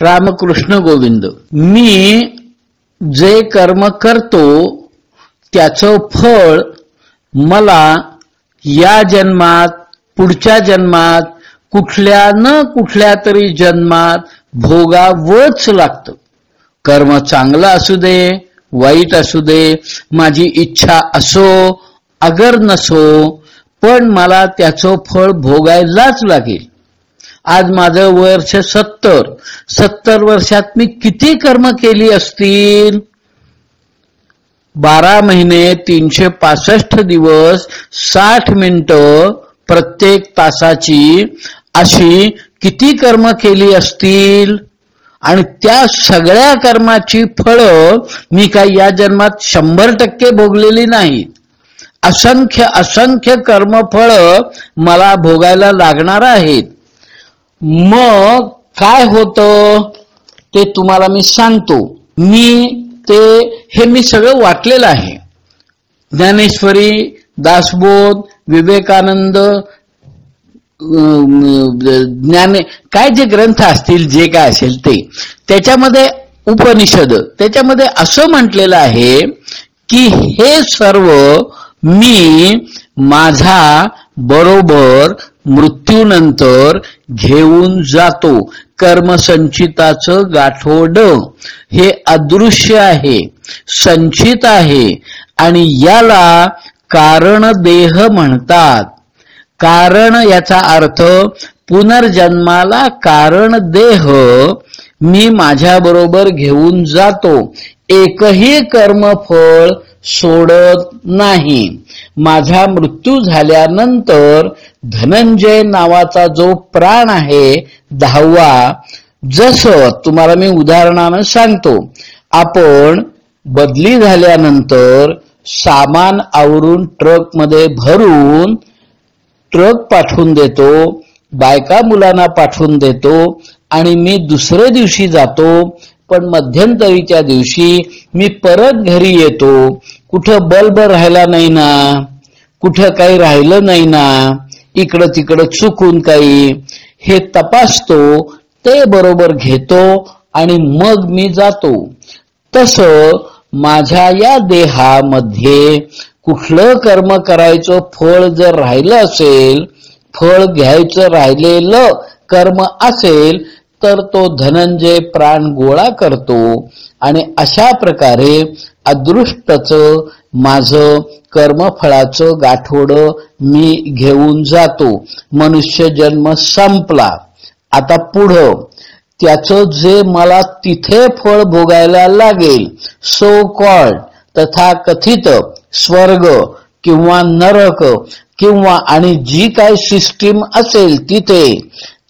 रामकृष्ण गोविंद. मी जे कर्म करतो त्याचं फळ मला या जन्मात पुढच्या जन्मात कुठल्या न कुठल्या तरी जन्मात भोगावंच लागतं. कर्म चांगलं असू दे वाईट असू दे माझी इच्छा असो अगर नसो पण मला त्याचं फळ भोगायलाच लागेल. आज माझं वर्ष सत्तर. सत्तर वर्षात मी किती कर्म केली असतील? बारा महिने तीनशे पासष्ट दिवस साठ मिनिट प्रत्येक तासाची अशी किती कर्म केली असतील? आणि त्या सगळ्या कर्माची फळं मी काय या जन्मात शंभर टक्के भोगलेली नाहीत असंख्य असंख्य कर्मफळ मला भोगायला लागणार आहेत. मग काय होतं? ते तुम्हाला मी सांगतो. मी ते हे मी सगळं वाटलेलं आहे. ज्ञानेश्वरी दासबोध विवेकानंद ज्ञाने काय जे ग्रंथ असतील जे काय असेल ते. त्याच्यामध्ये उपनिषद त्याच्यामध्ये असं म्हटलेलं आहे की हे सर्व मी माझा बरोबर मृत्यूनंतर घेऊन जातो. कर्मसंचिताचं गाठोड. हे अदृश्य आहे संचित आहे आणि याला कारण देह म्हणतात. कारण याचा अर्थ पुनर्जन्माला कारण देह मी माझ्या बरोबर घेऊन जातो. एकही कर्मफळ सोडत नाही. माझा मृत्यू झाल्यानंतर धनंजय नावाचा जो प्राण आहे दहावा जसं तुम्हाला मी उदाहरणानं सांगतो आपण बदली झाल्यानंतर सामान आवरून ट्रकमध्ये भरून ट्रक पाठवून देतो बायका मुलांना पाठवून देतो आणि मी दुसऱ्या दिवशी जातो पण मध्यंतरीच्या दिवशी मी परत घरी येतो. कुठं बल्ब राहिला नाही ना? कुठं काही राहिलं नाही ना? इकडं तिकडं चुकून काही. हे तपासतो ते बरोबर घेतो आणि मग मी जातो. तस माझ्या या देहामध्ये कुठलं कर्म करायचं फळ जर राहिलं असेल फळ घ्यायचं राहिलेलं कर्म असेल तर तो धनंजय प्राण गोळा करतो आणि अशा प्रकारे अदृष्टच माझ कर्मफळाचं गाठोड मी घेऊन जातो. मनुष्य जन्म संपला. आता पुढं. त्याचं जे मला तिथे फळ भोगायला लागेल सो कॉल्ड तथा कथित स्वर्ग किंवा नरक किंवा आणि जी काय सिस्टीम असेल तिथे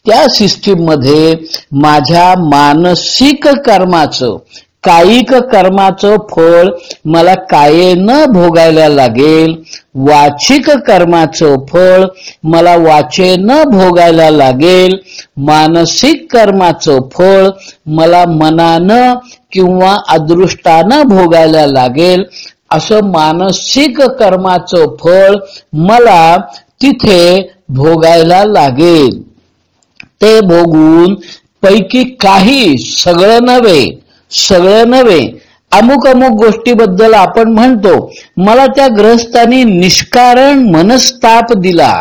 त्या सिस्टीममध्ये माझ्या मानसिक कर्माचं कायिक कर्माचं फळ मला काये न भोगायला लागेल वाचिक कर्माचं फळ मला वाचे न भोगायला लागेल मानसिक कर्माचं फळ मला मनानं किंवा अदृष्टानं भोगायला लागेल असं मानसिक कर्माचं फळ मला तिथे भोगायला लागेल. ते भोगून पैकी काही सगळं नव्हे सगळं नव्हे अमुक अमुक गोष्टीबद्दल आपण म्हणतो. मला त्या ग्रस्तानी निष्कारण मनस्ताप दिला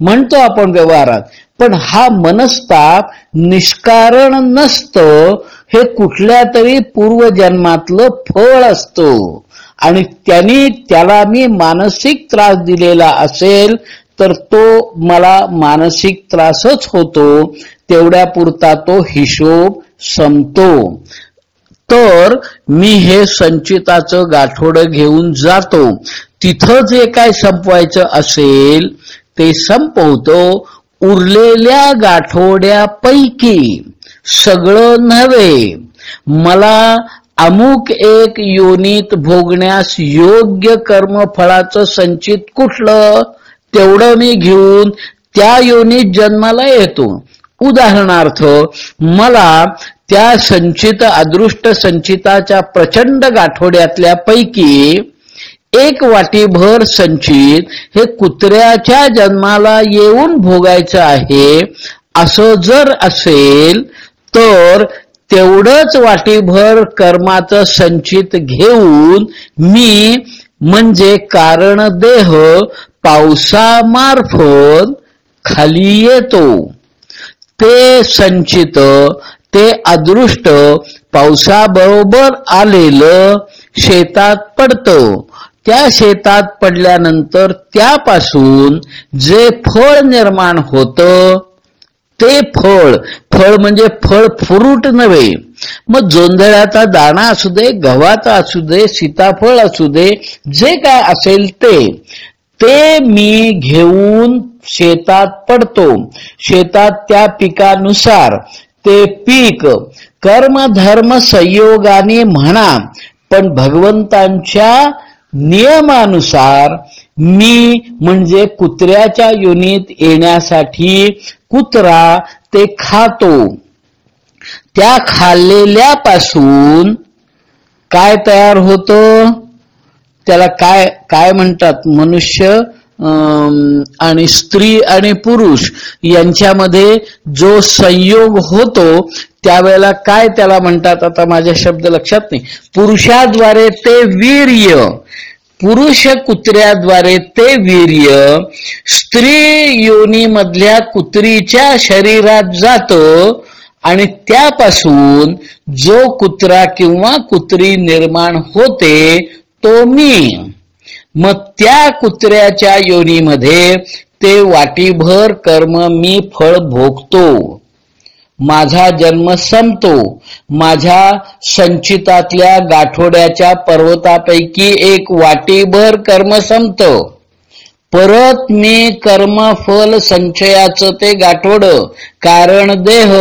म्हणतो आपण व्यवहारात. पण हा मनस्ताप निष्कारण नसतं हे कुठल्या तरी पूर्वजन्मातलं फळ असतो. आणि त्यांनी त्याला मी मानसिक त्रास दिलेला असेल तर तो मला मानसिक त्रासच होतो तेवढ्या पुरता तो हिशोब संपतो. तर मी हे संचिताचं गाठोड घेऊन जातो. तिथं जे काय संपवायचं असेल ते संपवतो. उरलेल्या गाठोड्यापैकी सगळं नव्हे. मला अमुक एक योनीत भोगण्यास योग्य कर्मफळाचं संचित कुठलं? तेवढं मी घेऊन त्या योनीत जन्माला येतो. उदाहरणार्थ मला त्या संचित अदृष्ट संचिताच्या प्रचंड गाठोड्यातल्या पैकी एक वाटीभर संचित हे कुत्र्याच्या जन्माला येऊन भोगायचं आहे असं जर असेल तर तेवढंच वाटीभर कर्माचं संचित घेऊन मी म्हणजे कारण देह पावसामार्फत खाली येतो. ते संचित ते अदृष्ट पावसाबरोबर आलेलं शेतात पडतं. त्या शेतात पडल्यानंतर त्यापासून जे फळ निर्माण होतं ते फळ फळ म्हणजे फळ फ्रूट नव्हे. मग जोंधळ्याचा दाणा असू दे गव्हाचा असू दे सीताफळ असू दे जे काय असेल ते. ते मी घेऊन शेतात पडतो. शेतात त्या पिकानुसार ते पीक कर्म धर्म संयोगाने म्हणा पण भगवंतांच्या नियमानुसार मी म्हणजे कुत्र्याच्या योनीत येण्यासाठी कुत्रा ते खातो. त्या खाल्लेल्यापासून काय तयार होतं? त्याला काय काय म्हणतात? मनुष्य आणि स्त्री आणि पुरुष यांच्यामध्ये जो संयोग होतो त्यावेळेला काय त्याला म्हणतात? आता माझ्या शब्द लक्षात नाही. पुरुषाद्वारे ते वीर्य पुरुष कुत्र्याद्वारे ते वीर्य स्त्री योनीमधल्या कुत्रीच्या शरीरात जात आणि त्यापासून जो कुत्रा किंवा कुत्री निर्माण होते तो मी. मग त्या कुत्र्याच्या योनीमध्ये ते वाटीभर कर्म मी फळ भोगतो. माझा जन्म संपतो. माझ्या संचितातल्या गाठोड्याच्या पर्वतापैकी एक वाटीभर कर्म संपतं. परत मी कर्म फल संचयाचं ते गाठोड कारण देह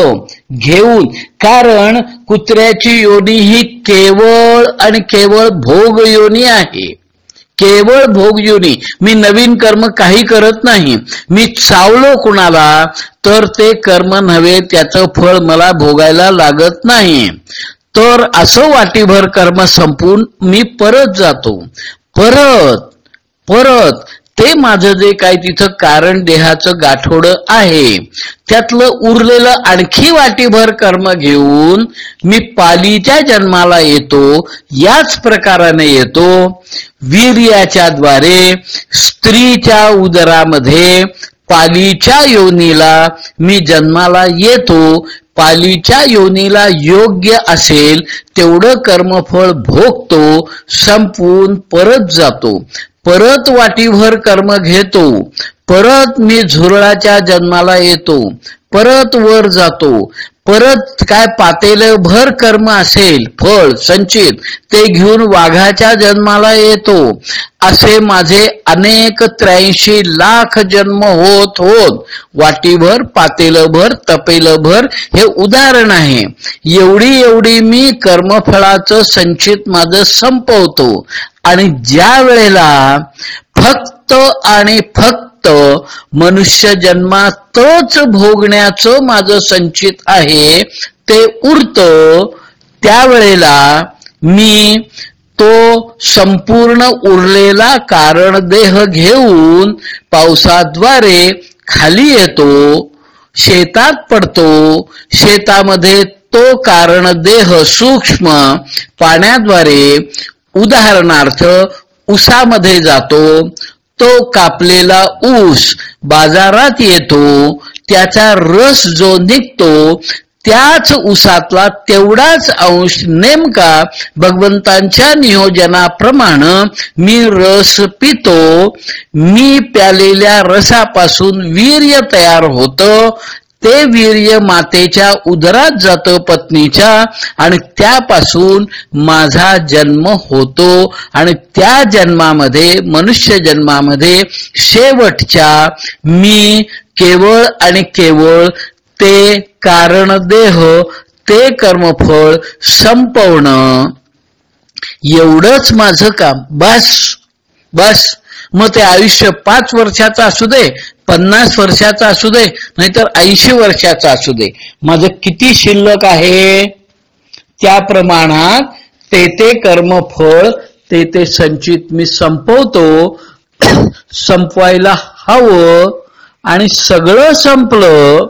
घेऊन कारण कुत्र्याची योनी ही केवळ आणि केवळ भोग योनी आहे. केवळ भोग योनी. मी नवीन कर्म काही करत नाही. मी चावलो कुणाला तर ते कर्म नव्हे त्याचं फळ मला भोगायला लागत नाही. तर असं वाटीभर कर्म संपून मी परत जातो. परत परत ते माझं जे काय तिथं कारण देहाचं गाठोड आहे त्यातलं उरलेलं आणखी वाटीभर कर्म घेऊन मी पालीच्या जन्माला येतो याच प्रकाराने येतो. वीर्याच्या द्वारे स्त्रीच्या उदरामध्ये पालीच्या योनीला मी जन्माला येतो. पालीच्या योनीला योग्य असेल तेवढं कर्मफळ भोगतो संपून परत जातो. परत वाटीभर कर्म घेतो परत मी झुरळाच्या जन्माला येतो परत वर जातो परत काय पातेले भर कर्म असेल फळ संचित ते घेऊन वाघाच्या जन्माला येतो. असे माझे अनेक त्र्याऐंशी लाख जन्म होत होत वाटीभर पातेलभर तपेलभर हे उदाहरण आहे. एवढी एवढी मी कर्मफळाचं संचित माझं संपवतो. आणि ज्या वेळेला फक्त आणि फक्त मनुष्य जन्मातच भोगण्याचं माझं संचित आहे ते उरत त्यावेळेला मी तो संपूर्ण उरलेला कारण देह घेऊन पावसाद्वारे खाली येतो शेतात पडतो शेतामध्ये तो कारण देह सूक्ष्म पाण्याद्वारे उदाहरणार्थ उसामध्ये जातो तो कापलेला ऊस बाजारात येतो त्याचा रस जो निघतो त्याच उसातला तेवढाच अंश नेमका भगवंतांच्या नियोजनाप्रमाणे मी रस पितो मी प्यालेल्या रसापासून वीर्य तयार होतं ते वीर्य मातेच्या उदरात जात पत्नीच्या आणि त्यापासून माझा जन्म होतो. आणि त्या जन्मामध्ये मनुष्य जन्मामध्ये शेवटच्या मी केवळ आणि केवळ ते कारण देह ते कर्मफळ संपवणं. एवढंच माझं काम. बस बस. मग ते आयुष्य पाच वर्षाचं असू दे पन्नास वर्षाचा असू दे नाहीतर ऐंशी वर्षाचा असू दे. माझं किती शिल्लक आहे? त्या प्रमाणात ते ते कर्मफळ ते ते संचित मी संपवतो संपवायला हवं आणि सगळं संपलं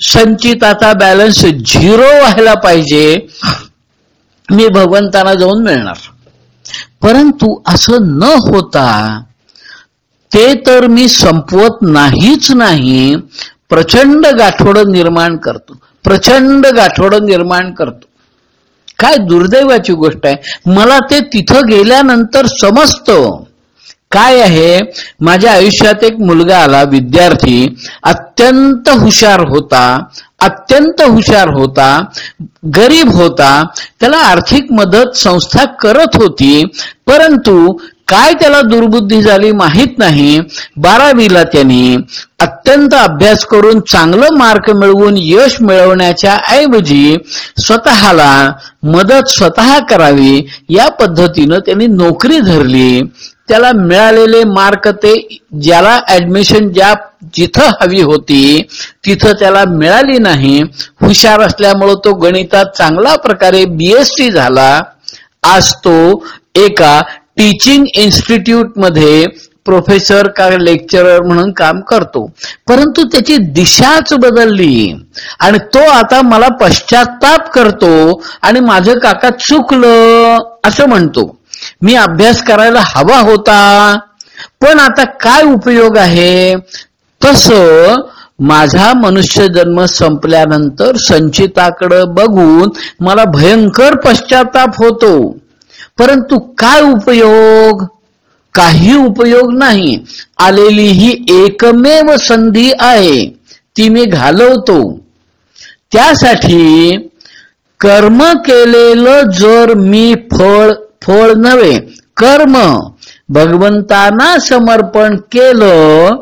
संचिताचा बॅलन्स झिरो व्हायला पाहिजे मी भगवंतांना जाऊन मिळणार. परंतु असं न होता ते तर मी संपवत नाहीच नाही प्रचंड गाठोड निर्माण करतो प्रचंड गाठोड निर्माण करतो. काय दुर्दैवाची गोष्ट आहे. मला ते तिथं गेल्यानंतर समजतं. काय आहे? माझ्या आयुष्यात एक मुलगा आला विद्यार्थी. अत्यंत हुशार होता अत्यंत हुशार होता गरीब होता. त्याला आर्थिक मदत संस्था करत होती परंतु काय त्याला दुर्बुद्धी झाली माहीत नाही. बारावीला त्यांनी अत्यंत अभ्यास करून चांगलं मार्क मिळवून यश मिळवण्याच्या ऐवजी स्वतःला मदत स्वतः करावी या पद्धतीनं त्यांनी नोकरी धरली. त्याला मिळालेले मार्क ते ज्याला ऍडमिशन ज्या जिथं हवी होती तिथं त्याला मिळाली नाही. हुशार असल्यामुळं तो गणितात चांगला प्रकारे बीएससी झाला. आज तो एका टीचिंग इन्स्टिट्यूटमध्ये प्रोफेसर का लेक्चरर म्हणून काम करतो. परंतु त्याची दिशाच बदलली. आणि तो आता मला पश्चाताप करतो आणि माझं काका चुकलं असं म्हणतो. मी अभ्यास करायला हवा होता पण आता काय उपयोग आहे? तस माझा मनुष्य जन्म संपल्यानंतर संचिताकडं बघून मला भयंकर पश्चाताप होतो. परंतु काय उपयोग? काही उपयोग नाही. आलेली ही एकमेव संधी आहे ती मी घालवतो. त्यासाठी कर्म केलेलं जर मी फळ फळ नव्हे कर्म. भगवंतांना समर्पण केलं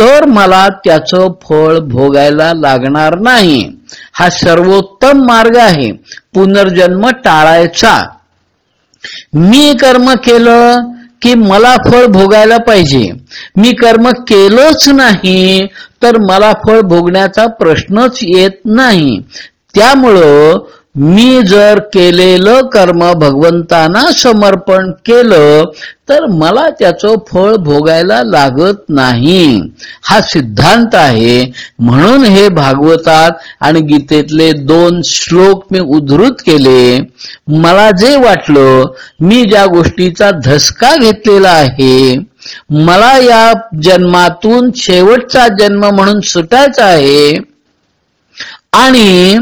तर मला त्याचं फळ भोगायला लागणार नाही. हा सर्वोत्तम मार्ग आहे. पुनर्जन्म टाळायचा. मी कर्म केलं की मला फळ भोगायला पाहिजे. मी कर्म केलंच नाही तर मला फळ भोगण्याचा प्रश्नच येत नाही. त्यामुळं मी जर केलेलं कर्म भगवंतांना समर्पण केलं तर मला त्याचं फळ भोगायला लागत नाही. हा सिद्धांत आहे. म्हणून हे भागवतात आणि गीतेतले दोन श्लोक मी उद्धृत केले. मला जे वाटलं मी ज्या गोष्टीचा धसका घेतलेला आहे मला या जन्मातून शेवटचा जन्म म्हणून सुटायचा आहे आणि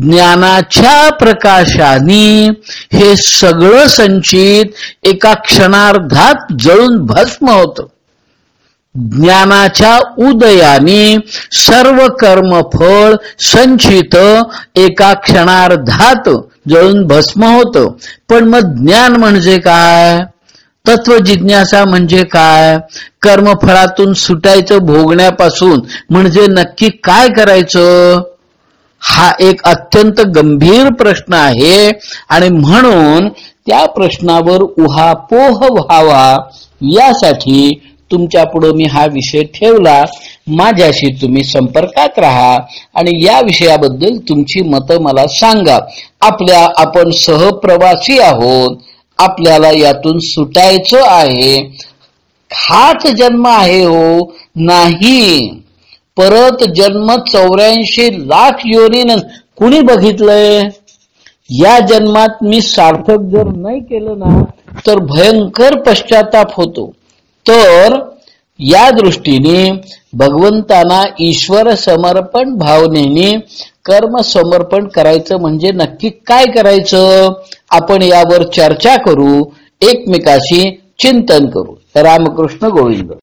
ज्ञानाच्या प्रकाशाने हे सगळं संचित एका क्षणार्धात जळून भस्म होत. ज्ञानाच्या उदयाने सर्व कर्मफळ संचित एका क्षणार्धात जळून भस्म होत. पण मग ज्ञान म्हणजे काय? तत्व जिज्ञासा म्हणजे काय? कर्मफळातून सुटायचं भोगण्यापासून म्हणजे नक्की काय करायचं? हा एक अत्यंत गंभीर प्रश्न आहे आणि म्हणून त्या प्रश्नावर उहापोह व्हावा यासाठी तुमच्यापुढे मी हा विषय ठेवला. माझ्याशी तुम्ही संपर्कात राहा आणि या विषयाबद्दल तुमची मतं मला सांगा. आपल्या आपण सहप्रवासी आहोत. आपल्याला यातून सुटायचं आहे. हाच जन्म आहे हो नाही. परत जन्म चौऱ्याऐंशी लाख योनीनं कुणी बघितलंय? या जन्मात मी सार्थक जर नाही केलं ना तर भयंकर पश्चाताप होतो. तर या दृष्टीने भगवंताना ईश्वर समर्पण भावनेने कर्म समर्पण करायचं म्हणजे नक्की काय करायचं? आपण यावर चर्चा करू एकमेकाशी चिंतन करू. रामकृष्ण गोविंद.